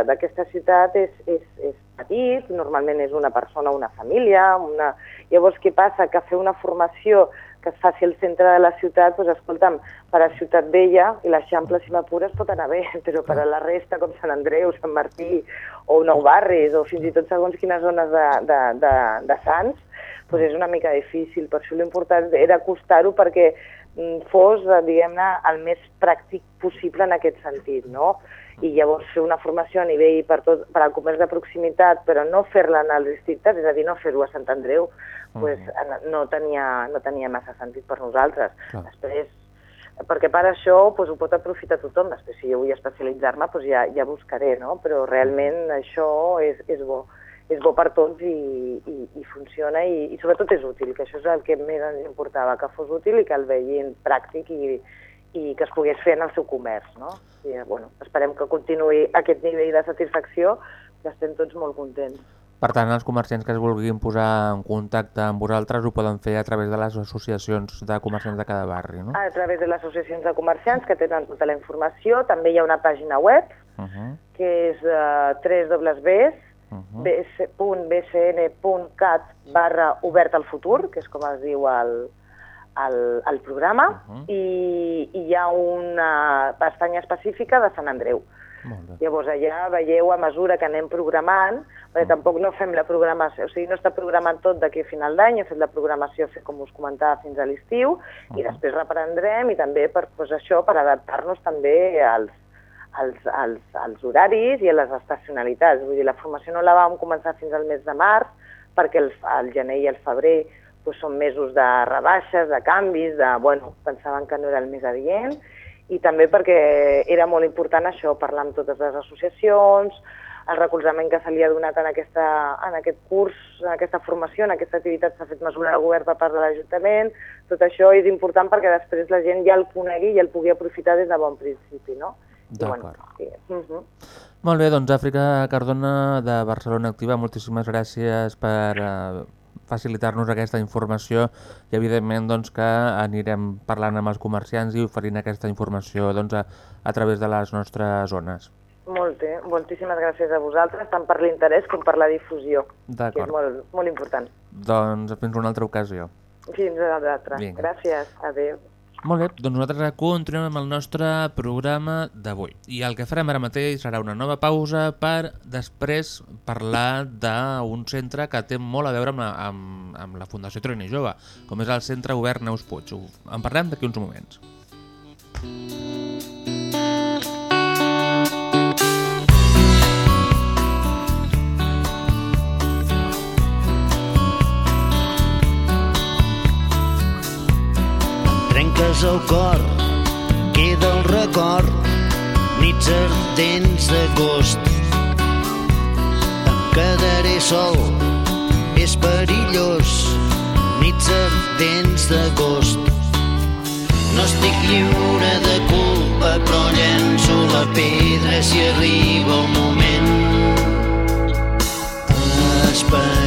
d'aquesta ciutat és, és, és petit, normalment és una persona, una família, una... llavors què passa? Que fer una formació que es faci al centre de la ciutat, doncs escolta'm, per a Ciutat Vella i l'Eixample, si m'apures, pot anar bé, [LAUGHS] però per a la resta, com Sant Andreu, Sant Martí o Nou Barris, o fins i tot segons quines zones de, de, de, de Sants, doncs és una mica difícil. Per això l'important era acostar-ho perquè mm, fos, eh, diguem-ne, el més pràctic possible en aquest sentit, no? I llavors fer una formació a nivell per, tot, per al comerç de proximitat, però no fer-la en els districtes, és a dir, no fer-ho a Sant Andreu, pues, en- no, tenia, no tenia massa sentit per nosaltres. Clar. Després, perquè per això pues, ho pot aprofitar tothom. Després, si jo vull especialitzar-me, pues, ja, ja buscaré, no? Però realment això és, és bo. És bo per tots i, i, i funciona i, i sobretot és útil, que això és el que més ens importava, que fos útil i que el veien pràctic i, i que es pogués fer en el seu comerç, no? I, bueno, esperem que continuï aquest nivell de satisfacció, que estem tots molt contents. Per tant, els comerciants que es vulguin posar en contacte amb vosaltres ho poden fer a través de les associacions de comerciants de cada barri, no? A través de les associacions de comerciants que tenen tota la informació, també hi ha una pàgina web Uh -huh. que és uh, www bcn.cat barra obert al futur, que és com es diu el, el, el programa, i, i hi ha una pestanya específica de Sant Andreu. Molt bé. Llavors allà veieu a mesura que anem programant, perquè tampoc no fem la programació, o sigui, no està programant tot d'aquí a final d'any, hem fet la programació, com us comentava, fins a l'estiu, i després reprendrem, i també per pues, això, per adaptar-nos també als, als, als, als horaris i a les estacionalitats. Vull dir, la formació no la vam començar fins al mes de març, perquè el, el gener i el febrer pues, són mesos de rebaixes, de canvis, de, bueno, pensaven que no era el més adient, i també perquè era molt important això, parlar amb totes les associacions, el recolzament que se li ha donat en, aquesta, en aquest curs, en aquesta formació, en aquesta activitat s'ha fet mesura de govern per part de l'Ajuntament. Tot això és important perquè després la gent ja el conegui i el pugui aprofitar des de bon principi, no? D'acord. sí. Uh -huh. Molt bé, doncs Àfrica Cardona de Barcelona Activa, moltíssimes gràcies per eh, facilitar-nos aquesta informació i evidentment doncs, que anirem parlant amb els comerciants i oferint aquesta informació doncs, a, a través de les nostres zones. Molt bé, moltíssimes gràcies a vosaltres, tant per l'interès com per la difusió, que és molt, molt important. doncs fins una altra ocasió. Fins a l'altra. Vinga. Gràcies, adéu. Molt bé, doncs nosaltres continuem amb el nostre programa d'avui. I el que farem ara mateix serà una nova pausa per després parlar d'un centre que té molt a veure amb la, amb, amb la Fundació Trini Jove, com és el Centre Obert Neus Puig. En parlem d'aquí uns moments. Trenques el cor, queda el record, nits ardents d'agost. Em quedaré sol, és perillós, nits ardents d'agost. No estic lliure de culpa, però llenço la pedra si arriba el moment. Esperit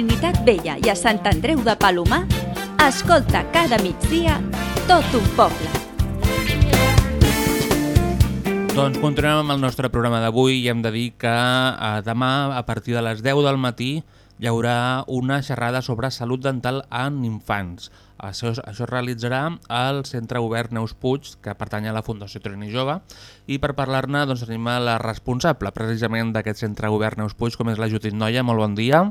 Trinitat Vella i a Sant Andreu de Palomar, escolta cada migdia tot un poble. Doncs continuem amb el nostre programa d'avui i hem de dir que eh, demà, a partir de les 10 del matí, hi haurà una xerrada sobre salut dental en infants. Això, això es realitzarà al Centre Obert Neus Puig, que pertany a la Fundació Trini Jove, i per parlar-ne doncs, tenim la responsable precisament d'aquest Centre Obert Neus Puig, com és la Judit Noia. Molt bon dia.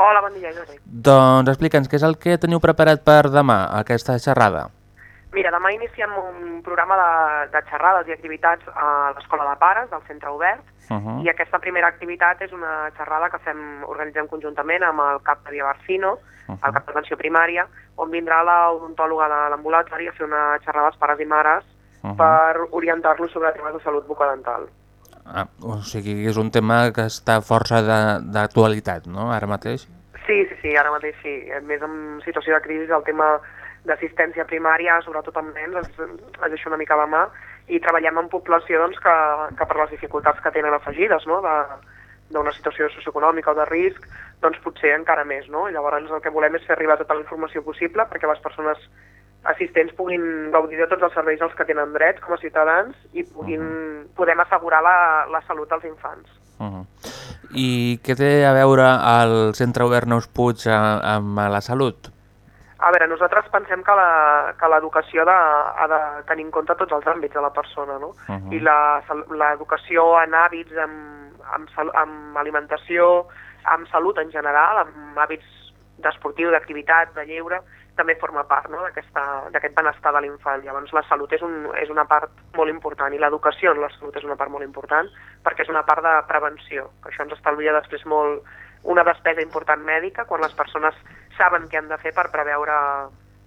Hola, bon dia, Jordi. Doncs explica'ns què és el que teniu preparat per demà, aquesta xerrada. Mira, demà iniciem un programa de, de xerrades i activitats a l'Escola de Pares del Centre Obert Uh -huh. i aquesta primera activitat és una xerrada que fem, organitzem conjuntament amb el CAP de Via Barcino, Uh el CAP d'Atenció Primària, on vindrà l'odontòloga de l'ambulatori a fer una xerrada als pares i mares Uh -huh. per orientar-los sobre temes de salut bucodental. Ah, o sigui, és un tema que està força d'actualitat, no?, ara mateix. Sí, sí, sí, ara mateix sí. Més, en situació de crisi, el tema d'assistència primària, sobretot amb nens, es, es deixa una mica de mà i treballem en població doncs, que, que per les dificultats que tenen afegides, no?, d'una situació socioeconòmica o de risc, doncs potser encara més, no? Llavors el que volem és fer arribar tota la informació possible perquè les persones assistents puguin gaudir de tots els serveis als que tenen dret com a ciutadans i puguin, podem assegurar la, la salut dels infants. Uh -huh. I què té a veure el Centre Obert Neus Puig a- amb la salut? A veure, nosaltres pensem que la- que l'educació ha, de, ha de tenir en compte tots els àmbits de la persona, no? Mhm. I la- l'educació en hàbits, en, en, en alimentació, en salut en general, en hàbits d'esportiu, d'activitat, de lleure, també forma part no? d'aquest benestar de l'infant. Llavors la salut és, un, és una part molt important i l'educació en la salut és una part molt important perquè és una part de prevenció, que això ens estalvia després molt una despesa important mèdica quan les persones saben què han de fer per preveure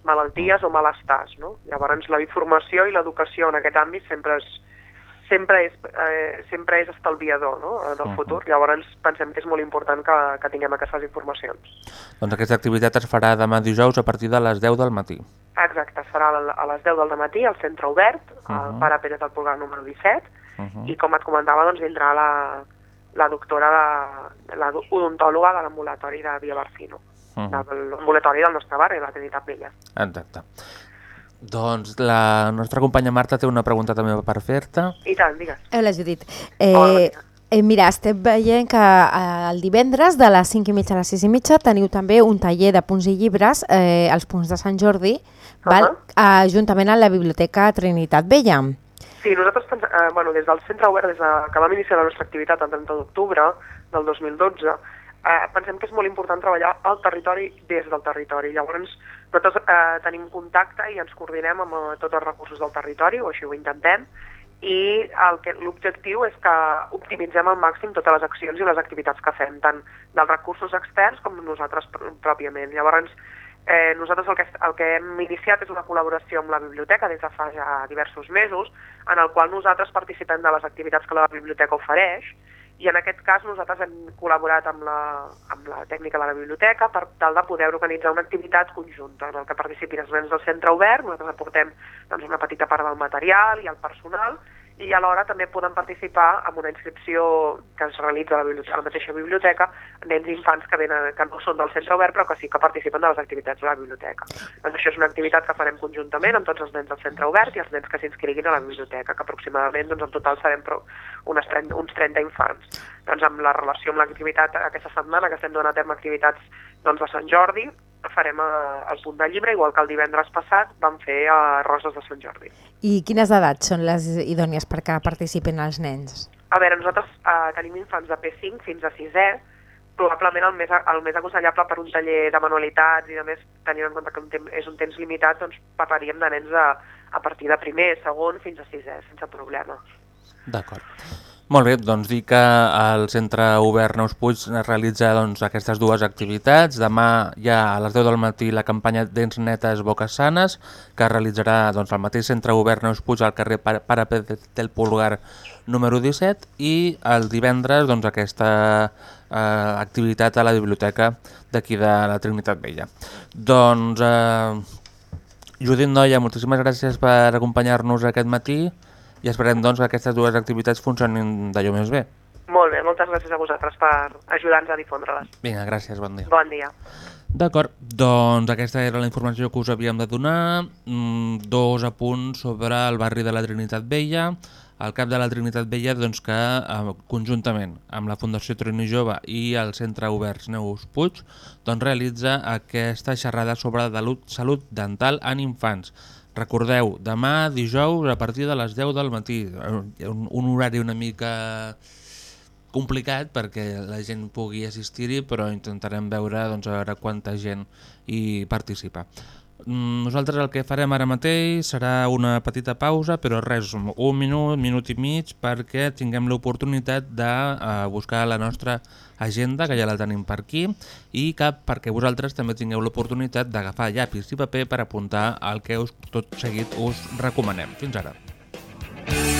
malalties o malestars. No? Llavors la informació i l'educació en aquest àmbit sempre és, sempre és, eh, sempre és estalviador no? del Mhm. futur. Llavors pensem que és molt important que, que tinguem aquestes informacions. Doncs aquesta activitat es farà demà dijous a partir de les 10 del matí. Exacte, a la- a les 10 del matí al centre obert, al Mhm. Pare Pérez del Pulgar número 17, Uh i com et comentava, doncs vindrà la, la doctora, de, la odontòloga de l'ambulatori de Via Barcino, Mhm. de l'ambulatori del nostre barri, la Trinitat Vella. Exacte. Doncs la nostra companya Marta té una pregunta també per fer-te. I tant, digues. Hola, Judit. Eh, eh, mira, estem veient que eh, el divendres de les 5 i mitja a les 6 i mitja teniu també un taller de punts i llibres eh, als punts de Sant Jordi, val? eh, juntament amb la Biblioteca Trinitat Vella. Sí, nosaltres, eh, bueno, des del centre obert, des de que vam iniciar la nostra activitat el 30 d'octubre del 2012, eh, pensem que és molt important treballar al territori des del territori. Llavors, nosaltres eh, tenim contacte i ens coordinem amb eh, tots els recursos del territori, o així ho intentem, i l'objectiu és que optimitzem al màxim totes les accions i les activitats que fem, tant dels recursos externs com nosaltres pr- pròpiament. Llavors, eh, nosaltres el que, el que hem iniciat és una col·laboració amb la biblioteca des de fa ja diversos mesos, en el qual nosaltres participem de les activitats que la biblioteca ofereix, i en aquest cas nosaltres hem col·laborat amb la, amb la tècnica de la biblioteca per tal de poder organitzar una activitat conjunta en el que participin els nens del centre obert, nosaltres aportem doncs, una petita part del material i el personal, i alhora també poden participar en una inscripció que es realitza a la, biblioteca, a la mateixa biblioteca, nens i infants que, venen, que no són del centre obert però que sí que participen de les activitats de la biblioteca. Doncs això és una activitat que farem conjuntament amb tots els nens del centre obert i els nens que s'inscriguin a la biblioteca, que aproximadament doncs, en total serem prou, unes 30, uns 30 infants. Doncs amb la relació amb l'activitat aquesta setmana que estem donant a terme activitats doncs, de Sant Jordi, farem eh, el punt de llibre, igual que el divendres passat vam fer a Roses de Sant Jordi. I quines edats són les idònies perquè participin els nens? A veure, nosaltres eh, tenim infants de P5 fins a 6è, probablement el més, el més aconsellable per un taller de manualitats i a més tenint en compte que un temps, és un temps limitat, doncs parlaríem de nens a, a partir de primer, segon fins a 6è, sense problema. D'acord. Molt bé, doncs dir que el Centre Obert Neus Puig realitza doncs, aquestes dues activitats. Demà ha a les 10 del matí la campanya Dents Netes Boques Sanes, que realitzarà doncs, el mateix Centre Obert Neus Puig al carrer Pérez del Pulgar número 17 i el divendres doncs, aquesta eh, activitat a la biblioteca d'aquí de la Trinitat Vella. Doncs, eh, Judit Noia, moltíssimes gràcies per acompanyar-nos aquest matí i esperem doncs, que aquestes dues activitats funcionin d'allò més bé. Molt bé, moltes gràcies a vosaltres per ajudar-nos a difondre-les. Vinga, gràcies, bon dia. Bon dia. D'acord, doncs aquesta era la informació que us havíem de donar. Mm, dos apunts sobre el barri de la Trinitat Vella. El cap de la Trinitat Vella, doncs que eh, conjuntament amb la Fundació Trini Jove i el Centre Oberts Neus Puig, doncs realitza aquesta xerrada sobre salut, salut dental en infants. Recordeu, demà dijous a partir de les 10 del matí, eh, un, un horari una mica complicat perquè la gent pugui assistir-hi, però intentarem veure doncs, veure quanta gent hi participa. Mm, Nosaltres el que farem ara mateix serà una petita pausa, però res, un minut, minut i mig, perquè tinguem l'oportunitat de eh, buscar la nostra agenda, que ja la tenim per aquí, i que perquè vosaltres també tingueu l'oportunitat d'agafar llapis i paper per apuntar el que us, tot seguit us recomanem. Fins ara. Tu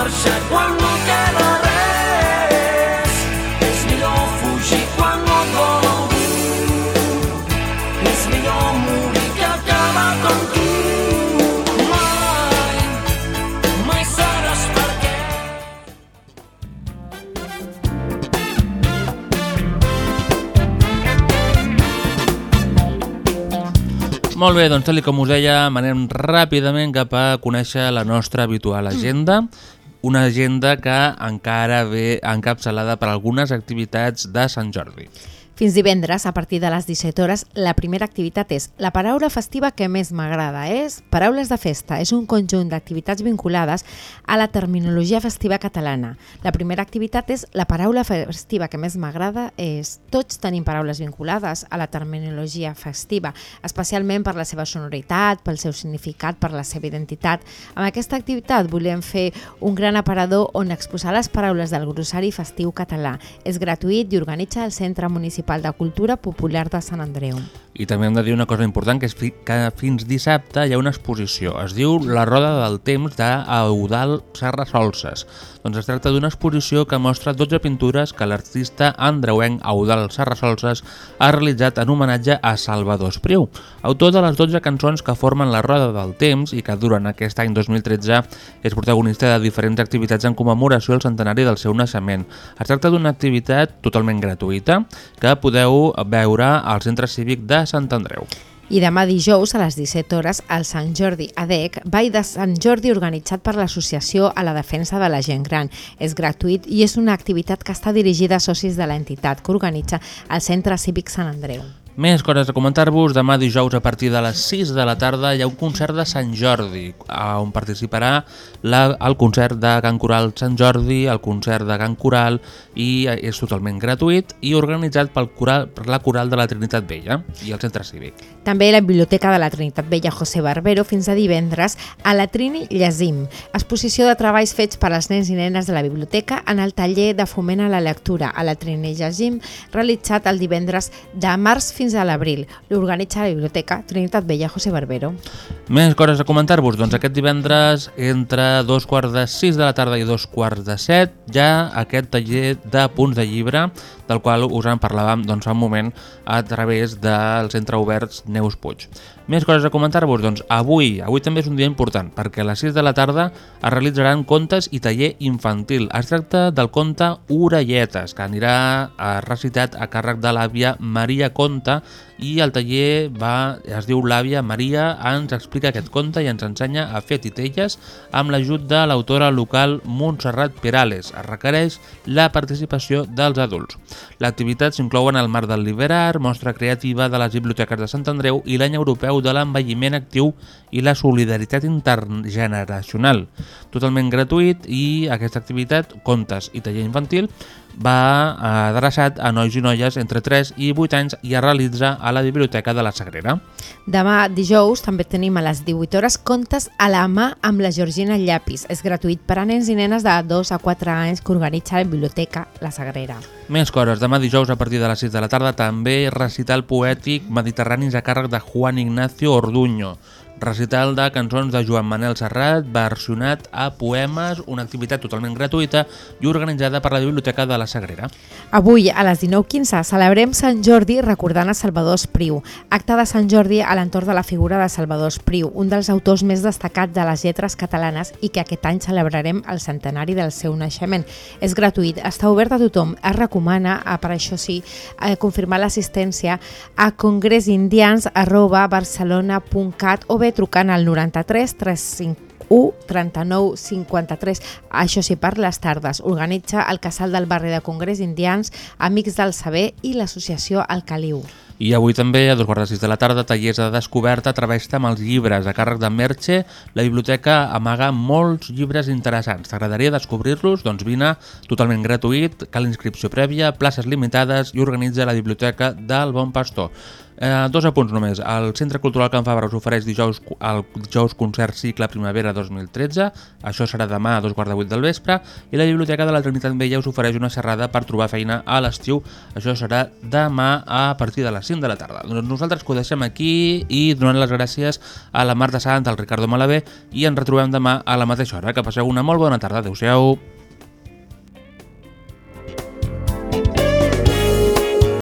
marxa quan no queda res. És millor fugir quan no et vol algú. És millor morir que acabar com tu. Mai, mai sabràs per què. Molt bé, doncs tal com us deia, anem ràpidament cap a conèixer la nostra habitual agenda, una agenda que encara ve encapçalada per algunes activitats de Sant Jordi. Fins divendres, a partir de les 17 hores, la primera activitat és la paraula festiva que més m'agrada. És Paraules de festa. És un conjunt d'activitats vinculades a la terminologia festiva catalana. La primera activitat és la paraula festiva que més m'agrada és tots tenim paraules vinculades a la terminologia festiva, especialment per la seva sonoritat, pel seu significat, per la seva identitat. Amb aquesta activitat volem fer un gran aparador on exposar les paraules del glossari festiu català. És gratuït i organitza el Centre Municipal de Cultura Popular de Sant Andreu. I també hem de dir una cosa important, que és que fins dissabte hi ha una exposició. Es diu La roda del temps d'Eudal Serra Solses. Doncs es tracta d'una exposició que mostra 12 pintures que l'artista andreuenc Eudal Serra Solses ha realitzat en homenatge a Salvador Espriu, autor de les 12 cançons que formen La roda del temps i que durant aquest any 2013 és protagonista de diferents activitats en commemoració al centenari del seu naixement. Es tracta d'una activitat totalment gratuïta que podeu veure al Centre Cívic de Sant Andreu. I demà dijous a les 17 hores al Sant Jordi ADEC, Ball de Sant Jordi organitzat per l'Associació a la Defensa de la Gent Gran. És gratuït i és una activitat que està dirigida a socis de l'entitat que organitza el Centre Cívic Sant Andreu. Més coses a comentar-vos. Demà dijous a partir de les 6 de la tarda hi ha un concert de Sant Jordi on participarà la, el concert de Can Coral Sant Jordi, el concert de Can Coral i és totalment gratuït i organitzat pel coral, per la Coral de la Trinitat Vella i el Centre Cívic. També la Biblioteca de la Trinitat Vella José Barbero fins a divendres a la Trini Llegim, exposició de treballs fets per als nens i nenes de la biblioteca en el taller de foment a la lectura a la Trini Llegim, realitzat el divendres de març fins a l'abril. L'organitza la Biblioteca Trinitat Vella José Barbero. Més coses a comentar-vos. Doncs aquest divendres, entre dos quarts de 6 de la tarda i dos quarts de 7, hi ha aquest taller de punts de llibre, del qual us en parlàvem doncs, fa un moment a través del centre oberts Neus Puig. Més coses a comentar-vos, doncs avui, avui també és un dia important, perquè a les 6 de la tarda es realitzaran contes i taller infantil. Es tracta del conte Orelletes, que anirà recitat a càrrec de l'àvia Maria Conta i el taller va, es diu l'àvia Maria, ens explica aquest conte i ens ensenya a fer titelles amb l'ajut de l'autora local Montserrat Perales. Es requereix la participació dels adults. L'activitat s'inclou en el marc del Liberar, mostra creativa de les biblioteques de Sant Andreu i l'any europeu de l'envelliment actiu i la solidaritat intergeneracional. Totalment gratuït i aquesta activitat, contes i taller infantil, va eh, adreçat a nois i noies entre 3 i 8 anys i es realitza a la Biblioteca de la Sagrera. Demà dijous també tenim a les 18 hores contes a la mà amb la Georgina Llapis. És gratuït per a nens i nenes de 2 a 4 anys que organitza la Biblioteca La Sagrera. Més coses. Demà dijous a partir de les 6 de la tarda també recital poètic mediterranis a càrrec de Juan Ignacio Orduño. Recital de cançons de Joan Manel Serrat, versionat a poemes, una activitat totalment gratuïta i organitzada per la Biblioteca de la Sagrera. Avui, a les 19.15, celebrem Sant Jordi recordant a Salvador Espriu. Acte de Sant Jordi a l'entorn de la figura de Salvador Espriu, un dels autors més destacats de les lletres catalanes i que aquest any celebrarem el centenari del seu naixement. És gratuït, està obert a tothom. Es recomana, per això sí, confirmar l'assistència a congressindians.barcelona.cat o bé trucant al 93 351 39 53. Això sí, per les tardes. Organitza el casal del barri de Congrés Indians, Amics del Saber i l'associació El Caliu. I avui també, a dos quarts de sis de la tarda, tallers de descoberta a través amb els llibres. A càrrec de Merche, la biblioteca amaga molts llibres interessants. T'agradaria descobrir-los? Doncs vine totalment gratuït, cal inscripció prèvia, places limitades i organitza la biblioteca del Bon Pastor. Eh, dos apunts només. El Centre Cultural Can Fabra us ofereix dijous, el dijous concert cicle Primavera 2013. Això serà demà a dos quarts de vuit del vespre. I la Biblioteca de la Trinitat Vella us ofereix una xerrada per trobar feina a l'estiu. Això serà demà a partir de les 5 de la tarda. Doncs nosaltres que ho deixem aquí i donant les gràcies a la Marta Sant, al Ricardo Malavé i ens retrobem demà a la mateixa hora. Que passeu una molt bona tarda. Adéu-siau.